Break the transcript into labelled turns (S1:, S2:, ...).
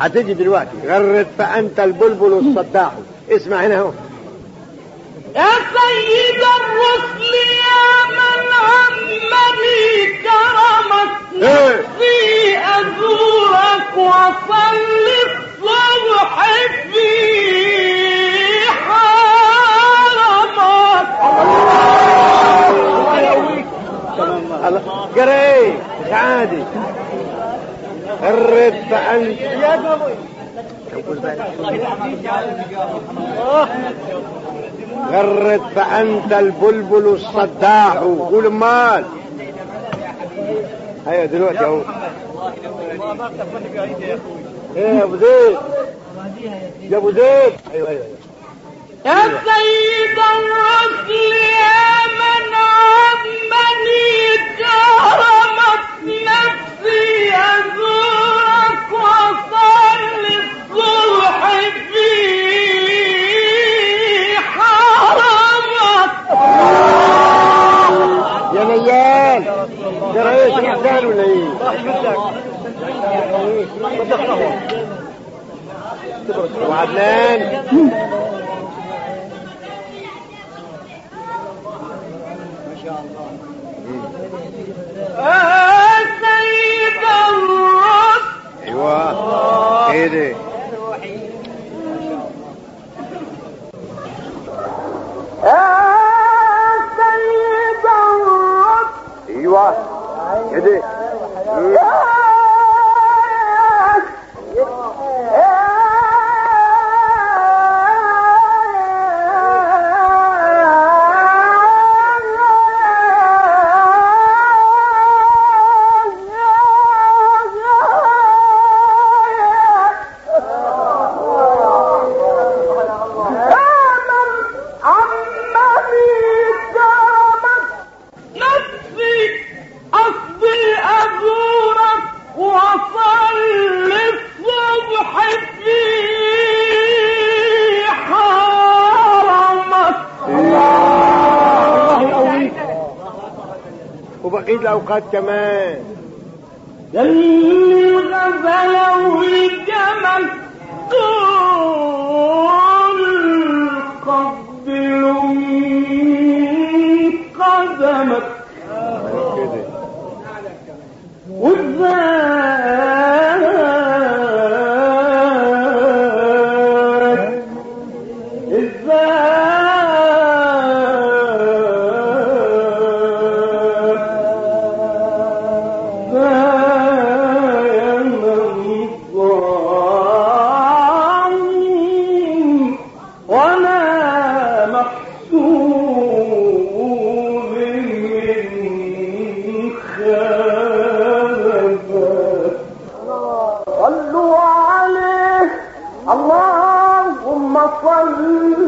S1: هتيجي دلوقتي. غرد فأنت البلبل الصداح اسمع هنا أهو.
S2: يا سيد الرسل يا من عمني كرمت
S1: إيه.
S2: نفسي أزورك وصلي الصبح في حرمك
S1: الله. قرأ إيه؟ مش عادي. غرد فأنت. غرد فأنت البلبل الصداح. قول مال. هيا دلوقتي أهو. إيه يا أبو زيد. يا أبو زيد. أيوه أيوه.
S2: يا سيد الرسل يا
S1: إيه سمعتان ولا إيه؟ وعدنان
S2: يا سيد الرسل
S1: أيوه. إيه ده؟
S2: يا سيد الرسل
S1: أيوه. كده مم. وبقيت الاوقات كمان
S2: قبل قدمك.
S1: كده.
S2: صلوا عليه. اللهم صل